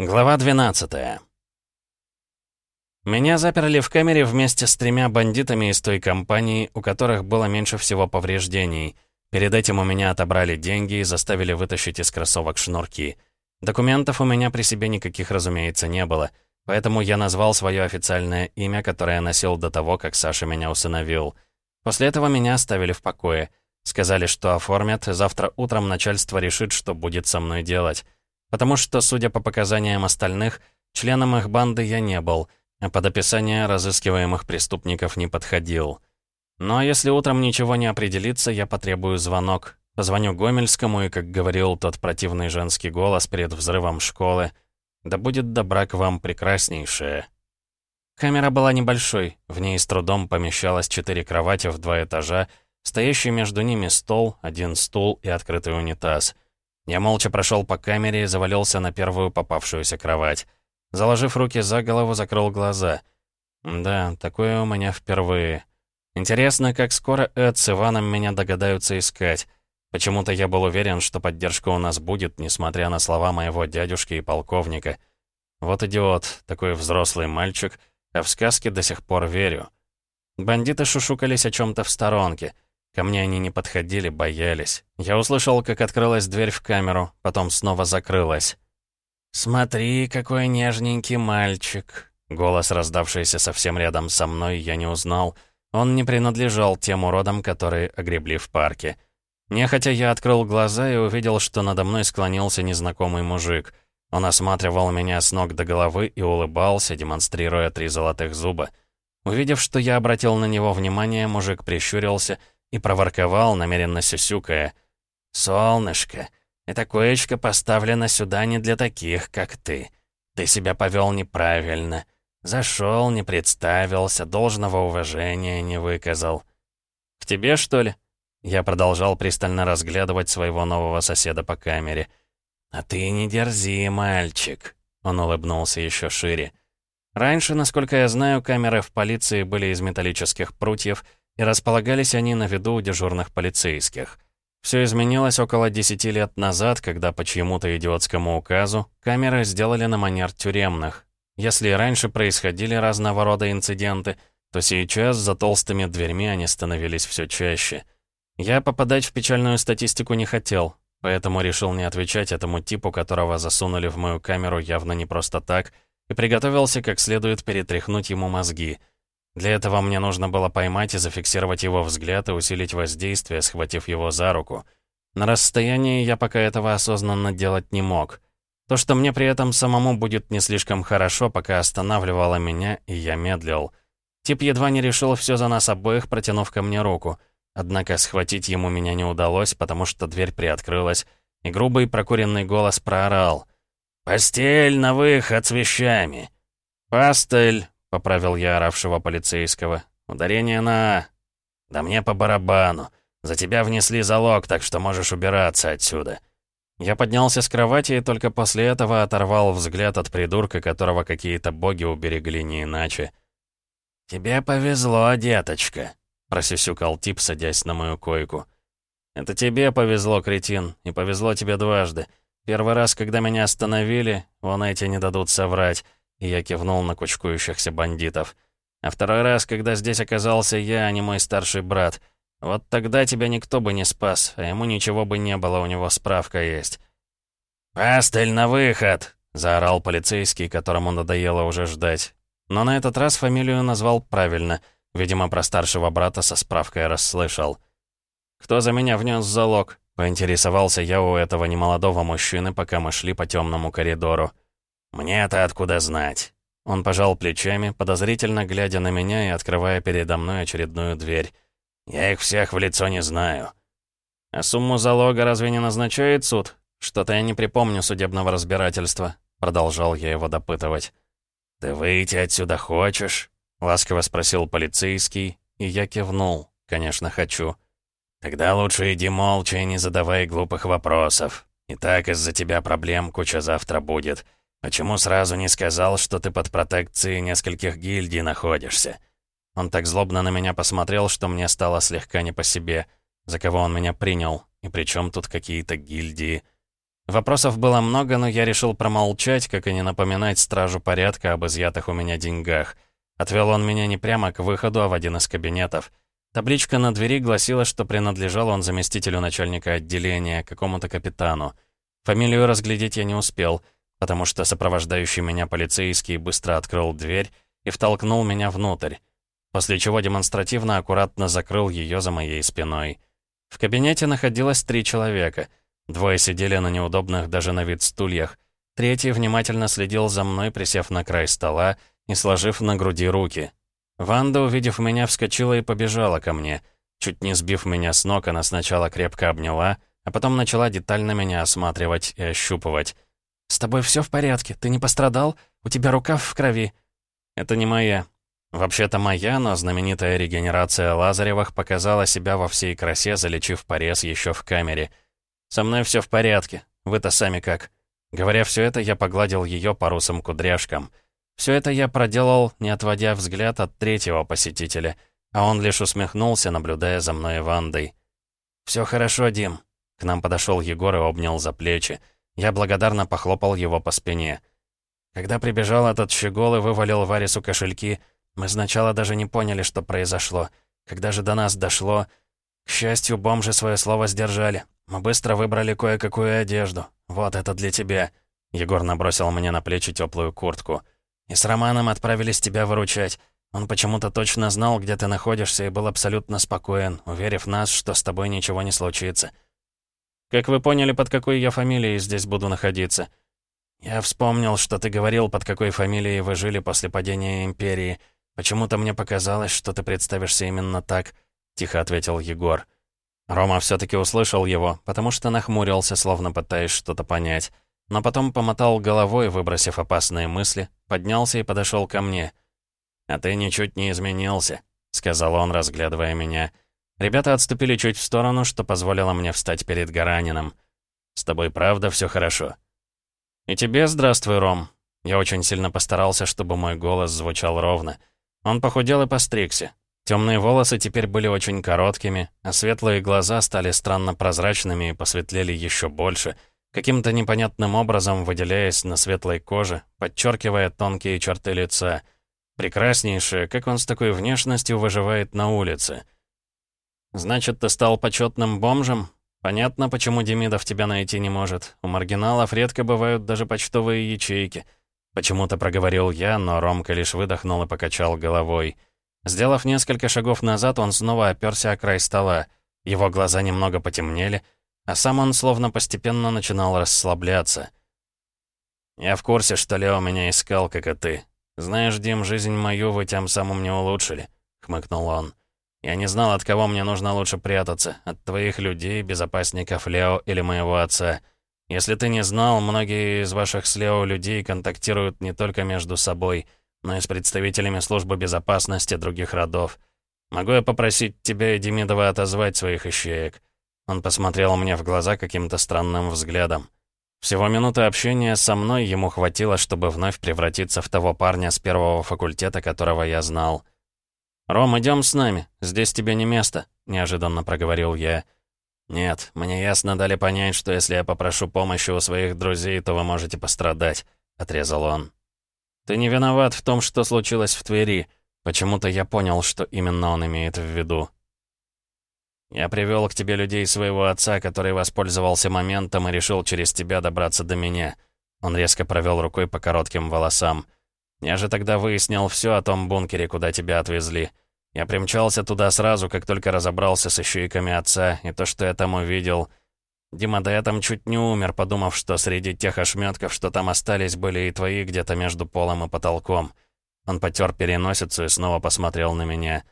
Глава 12 Меня заперли в камере вместе с тремя бандитами из той компании, у которых было меньше всего повреждений. Перед этим у меня отобрали деньги и заставили вытащить из кроссовок шнурки. Документов у меня при себе никаких, разумеется, не было, поэтому я назвал свое официальное имя, которое носил до того, как Саша меня усыновил. После этого меня оставили в покое. Сказали, что оформят, завтра утром начальство решит, что будет со мной делать. Потому что, судя по показаниям остальных, членом их банды я не был, а под описание разыскиваемых преступников не подходил. А если утром ничего не определится, я потребую звонок. Позвоню Гомельскому, и, как говорил тот противный женский голос перед взрывом школы, «Да будет добра к вам прекраснейшее». Камера была небольшой, в ней с трудом помещалось четыре кровати в два этажа, стоящий между ними стол, один стул и открытый унитаз — я молча прошел по камере и завалился на первую попавшуюся кровать. Заложив руки за голову, закрыл глаза. Да, такое у меня впервые. Интересно, как скоро Эд с Иваном меня догадаются искать. Почему-то я был уверен, что поддержка у нас будет, несмотря на слова моего дядюшки и полковника. Вот идиот, такой взрослый мальчик, а в сказки до сих пор верю. Бандиты шушукались о чем то в сторонке — Ко мне они не подходили, боялись. Я услышал, как открылась дверь в камеру, потом снова закрылась. «Смотри, какой нежненький мальчик!» Голос, раздавшийся совсем рядом со мной, я не узнал. Он не принадлежал тем уродам, которые огребли в парке. Нехотя я открыл глаза и увидел, что надо мной склонился незнакомый мужик. Он осматривал меня с ног до головы и улыбался, демонстрируя три золотых зуба. Увидев, что я обратил на него внимание, мужик прищурился — и проворковал, намеренно сюсюкая. «Солнышко, эта коечка поставлена сюда не для таких, как ты. Ты себя повел неправильно. Зашел, не представился, должного уважения не выказал». «К тебе, что ли?» Я продолжал пристально разглядывать своего нового соседа по камере. «А ты не дерзи, мальчик», — он улыбнулся еще шире. Раньше, насколько я знаю, камеры в полиции были из металлических прутьев — и располагались они на виду у дежурных полицейских. Все изменилось около 10 лет назад, когда по чьему-то идиотскому указу камеры сделали на манер тюремных. Если раньше происходили разного рода инциденты, то сейчас за толстыми дверьми они становились все чаще. Я попадать в печальную статистику не хотел, поэтому решил не отвечать этому типу, которого засунули в мою камеру явно не просто так, и приготовился как следует перетряхнуть ему мозги — для этого мне нужно было поймать и зафиксировать его взгляд и усилить воздействие, схватив его за руку. На расстоянии я пока этого осознанно делать не мог. То, что мне при этом самому будет не слишком хорошо, пока останавливало меня, и я медлил. Тип едва не решил все за нас обоих, протянув ко мне руку. Однако схватить ему меня не удалось, потому что дверь приоткрылась, и грубый прокуренный голос проорал. «Постель на выход с вещами!» «Пастель!» — поправил я оравшего полицейского. «Ударение на «а». «Да мне по барабану. За тебя внесли залог, так что можешь убираться отсюда». Я поднялся с кровати и только после этого оторвал взгляд от придурка, которого какие-то боги уберегли не иначе. «Тебе повезло, деточка», — просюсюкал тип, садясь на мою койку. «Это тебе повезло, кретин, и повезло тебе дважды. Первый раз, когда меня остановили, вон эти не дадут соврать. И я кивнул на кучкующихся бандитов. А второй раз, когда здесь оказался я, а не мой старший брат. Вот тогда тебя никто бы не спас, а ему ничего бы не было, у него справка есть. «Пастель на выход!» — заорал полицейский, которому надоело уже ждать. Но на этот раз фамилию назвал правильно. Видимо, про старшего брата со справкой расслышал. «Кто за меня внес залог?» — поинтересовался я у этого немолодого мужчины, пока мы шли по темному коридору. «Мне-то откуда знать?» Он пожал плечами, подозрительно глядя на меня и открывая передо мной очередную дверь. «Я их всех в лицо не знаю». «А сумму залога разве не назначает суд? Что-то я не припомню судебного разбирательства», — продолжал я его допытывать. «Ты выйти отсюда хочешь?» — ласково спросил полицейский, и я кивнул. «Конечно, хочу». «Тогда лучше иди молча и не задавай глупых вопросов. И так из-за тебя проблем куча завтра будет». «Почему сразу не сказал, что ты под протекцией нескольких гильдий находишься?» Он так злобно на меня посмотрел, что мне стало слегка не по себе. За кого он меня принял? И при чем тут какие-то гильдии? Вопросов было много, но я решил промолчать, как и не напоминать стражу порядка об изъятых у меня деньгах. Отвел он меня не прямо к выходу, а в один из кабинетов. Табличка на двери гласила, что принадлежал он заместителю начальника отделения, какому-то капитану. Фамилию разглядеть я не успел, потому что сопровождающий меня полицейский быстро открыл дверь и втолкнул меня внутрь, после чего демонстративно аккуратно закрыл ее за моей спиной. В кабинете находилось три человека — Двое сидели на неудобных даже на вид стульях. Третий внимательно следил за мной, присев на край стола и сложив на груди руки. Ванда, увидев меня, вскочила и побежала ко мне. Чуть не сбив меня с ног, она сначала крепко обняла, а потом начала детально меня осматривать и ощупывать. «С тобой все в порядке? Ты не пострадал? У тебя рукав в крови?» «Это не моя. Вообще-то моя, но знаменитая регенерация Лазаревых показала себя во всей красе, залечив порез еще в камере». «Со мной все в порядке. Вы-то сами как?» Говоря все это, я погладил ее по русым кудряшкам. Все это я проделал, не отводя взгляд от третьего посетителя, а он лишь усмехнулся, наблюдая за мной Вандой. «Все хорошо, Дим». К нам подошел Егор и обнял за плечи. Я благодарно похлопал его по спине. Когда прибежал этот щегол и вывалил Варису кошельки, мы сначала даже не поняли, что произошло. Когда же до нас дошло... К счастью, бомжи свое слово сдержали. Мы быстро выбрали кое-какую одежду. Вот это для тебя». Егор набросил мне на плечи теплую куртку. «И с Романом отправились тебя выручать. Он почему-то точно знал, где ты находишься, и был абсолютно спокоен, уверив нас, что с тобой ничего не случится. Как вы поняли, под какой я фамилией здесь буду находиться? Я вспомнил, что ты говорил, под какой фамилией вы жили после падения Империи. Почему-то мне показалось, что ты представишься именно так», — тихо ответил Егор. Рома все-таки услышал его, потому что нахмурился, словно пытаясь что-то понять. Но потом помотал головой, выбросив опасные мысли, поднялся и подошел ко мне. «А ты ничуть не изменился», — сказал он, разглядывая меня. Ребята отступили чуть в сторону, что позволило мне встать перед Гаранином. «С тобой правда все хорошо?» «И тебе здравствуй, Ром». Я очень сильно постарался, чтобы мой голос звучал ровно. Он похудел и постригся. Темные волосы теперь были очень короткими, а светлые глаза стали странно прозрачными и посветлели еще больше, каким-то непонятным образом выделяясь на светлой коже, подчеркивая тонкие черты лица. Прекраснейшее, как он с такой внешностью выживает на улице. «Значит, ты стал почетным бомжем? Понятно, почему Демидов тебя найти не может. У маргиналов редко бывают даже почтовые ячейки». Почему-то проговорил я, но Ромка лишь выдохнул и покачал головой. Сделав несколько шагов назад, он снова оперся о край стола. Его глаза немного потемнели, а сам он словно постепенно начинал расслабляться. «Я в курсе, что Лео меня искал, как и ты. Знаешь, Дим, жизнь мою вы тем самым не улучшили», — хмыкнул он. «Я не знал, от кого мне нужно лучше прятаться. От твоих людей, безопасников Лео или моего отца. Если ты не знал, многие из ваших с Лео людей контактируют не только между собой — но и с представителями службы безопасности других родов. Могу я попросить тебя и Демидова отозвать своих ищеек?» Он посмотрел мне в глаза каким-то странным взглядом. Всего минуты общения со мной ему хватило, чтобы вновь превратиться в того парня с первого факультета, которого я знал. «Ром, идем с нами. Здесь тебе не место», — неожиданно проговорил я. «Нет, мне ясно дали понять, что если я попрошу помощи у своих друзей, то вы можете пострадать», — отрезал он. «Ты не виноват в том, что случилось в Твери. Почему-то я понял, что именно он имеет в виду». «Я привел к тебе людей своего отца, который воспользовался моментом и решил через тебя добраться до меня». Он резко провел рукой по коротким волосам. «Я же тогда выяснил все о том бункере, куда тебя отвезли. Я примчался туда сразу, как только разобрался с ищейками отца, и то, что я там увидел, Дима, да я чуть не умер, подумав, что среди тех ошметков, что там остались, были и твои где-то между полом и потолком. Он потер переносицу и снова посмотрел на меня.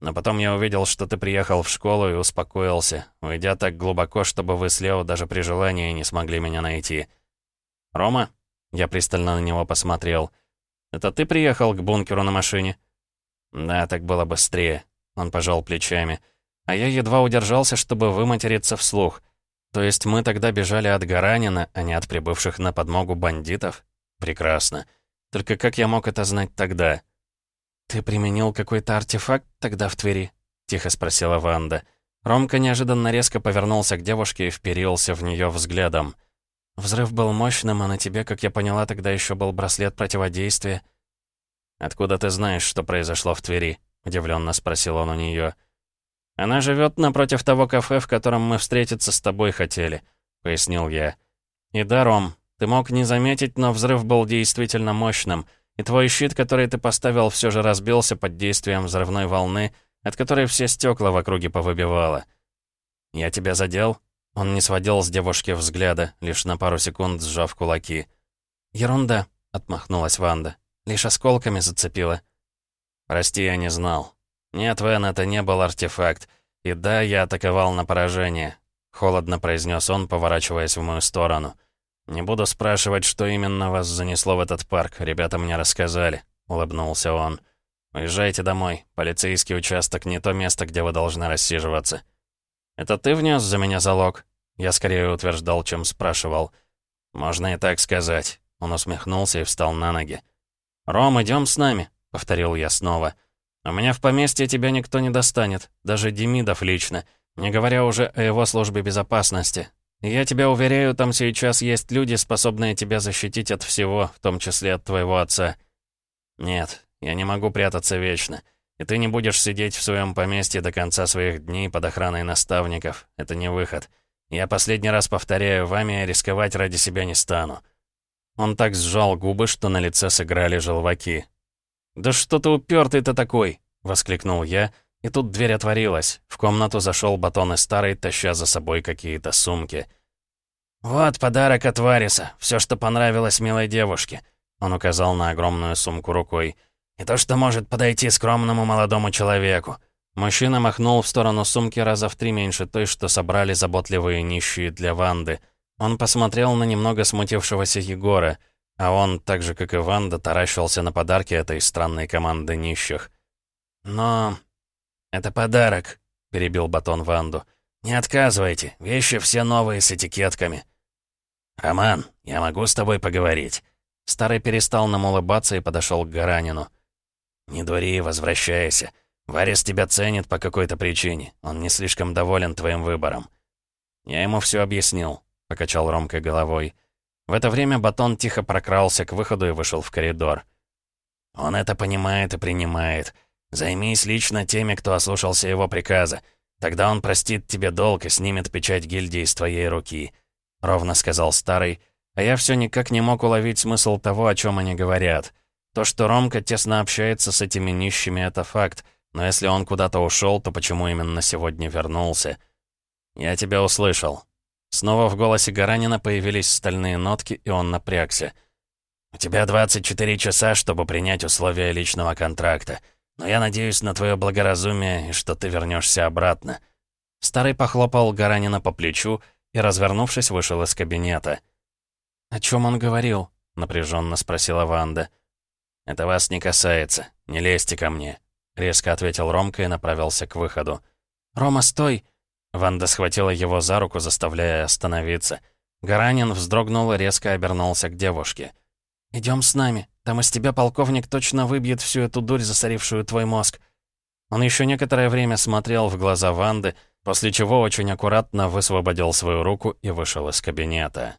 Но потом я увидел, что ты приехал в школу и успокоился, уйдя так глубоко, чтобы вы с Лео даже при желании не смогли меня найти. «Рома?» Я пристально на него посмотрел. «Это ты приехал к бункеру на машине?» «Да, так было быстрее». Он пожал плечами. А я едва удержался, чтобы выматериться вслух — то есть мы тогда бежали от Гаранина, а не от прибывших на подмогу бандитов? Прекрасно. Только как я мог это знать тогда? «Ты применил какой-то артефакт тогда в Твери?» — тихо спросила Ванда. Ромка неожиданно резко повернулся к девушке и вперился в нее взглядом. Взрыв был мощным, а на тебе, как я поняла, тогда еще был браслет противодействия». «Откуда ты знаешь, что произошло в Твери?» — удивленно спросил он у нее. «Она живет напротив того кафе, в котором мы встретиться с тобой хотели», — пояснил я. «И да, Ром, ты мог не заметить, но взрыв был действительно мощным, и твой щит, который ты поставил, все же разбился под действием взрывной волны, от которой все стекла в округе повыбивало. Я тебя задел?» Он не сводил с девушки взгляда, лишь на пару секунд сжав кулаки. «Ерунда», — отмахнулась Ванда. «Лишь осколками зацепила». «Прости, я не знал. Нет, Вен, это не был артефакт. И да, я атаковал на поражение», — холодно произнес он, поворачиваясь в мою сторону. «Не буду спрашивать, что именно вас занесло в этот парк. Ребята мне рассказали», — улыбнулся он. «Уезжайте домой. Полицейский участок — не то место, где вы должны рассиживаться». «Это ты внес за меня залог?» Я скорее утверждал, чем спрашивал. «Можно и так сказать». Он усмехнулся и встал на ноги. «Ром, идем с нами», — повторил я снова. «У меня в поместье тебя никто не достанет, даже Демидов лично, не говоря уже о его службе безопасности. я тебя уверяю, там сейчас есть люди, способные тебя защитить от всего, в том числе от твоего отца». «Нет, я не могу прятаться вечно. И ты не будешь сидеть в своем поместье до конца своих дней под охраной наставников. Это не выход. Я последний раз повторяю, вами рисковать ради себя не стану». Он так сжал губы, что на лице сыграли желваки. «Да что ты упертый-то такой!» — воскликнул я, и тут дверь отворилась. В комнату зашел батон и старый, таща за собой какие-то сумки. «Вот подарок от Вариса, все, что понравилось милой девушке», — он указал на огромную сумку рукой. И то, что может подойти скромному молодому человеку. Мужчина махнул в сторону сумки раза в три меньше той, что собрали заботливые нищие для Ванды. Он посмотрел на немного смутившегося Егора, а он, так же как и Ванда, таращился на подарки этой странной команды нищих. «Но... это подарок», — перебил Батон Ванду. «Не отказывайте, вещи все новые с этикетками». «Роман, я могу с тобой поговорить?» Старый перестал нам улыбаться и подошел к Гаранину. «Не дури, возвращайся. Варис тебя ценит по какой-то причине. Он не слишком доволен твоим выбором». «Я ему все объяснил», — покачал Ромка головой. В это время Батон тихо прокрался к выходу и вышел в коридор. «Он это понимает и принимает. Займись лично теми, кто ослушался его приказа. Тогда он простит тебе долг и снимет печать гильдии с твоей руки», — ровно сказал старый, а я все никак не мог уловить смысл того, о чем они говорят. То, что Ромка тесно общается с этими нищими, это факт. Но если он куда-то ушел, то почему именно сегодня вернулся? Я тебя услышал. Снова в голосе Гаранина появились стальные нотки, и он напрягся. «У тебя 24 часа, чтобы принять условия личного контракта. Но я надеюсь на твое благоразумие и что ты вернешься обратно». Старый похлопал Гаранина по плечу и, развернувшись, вышел из кабинета. «О чем он говорил?» — напряженно спросила Ванда. «Это вас не касается. Не лезьте ко мне», — резко ответил Ромка и направился к выходу. «Рома, стой!» Ванда схватила его за руку, заставляя остановиться. Гаранин вздрогнул и резко обернулся к девушке. «Идем с нами. Там из тебя полковник точно выбьет всю эту дурь, засорившую твой мозг». Он еще некоторое время смотрел в глаза Ванды, после чего очень аккуратно высвободил свою руку и вышел из кабинета.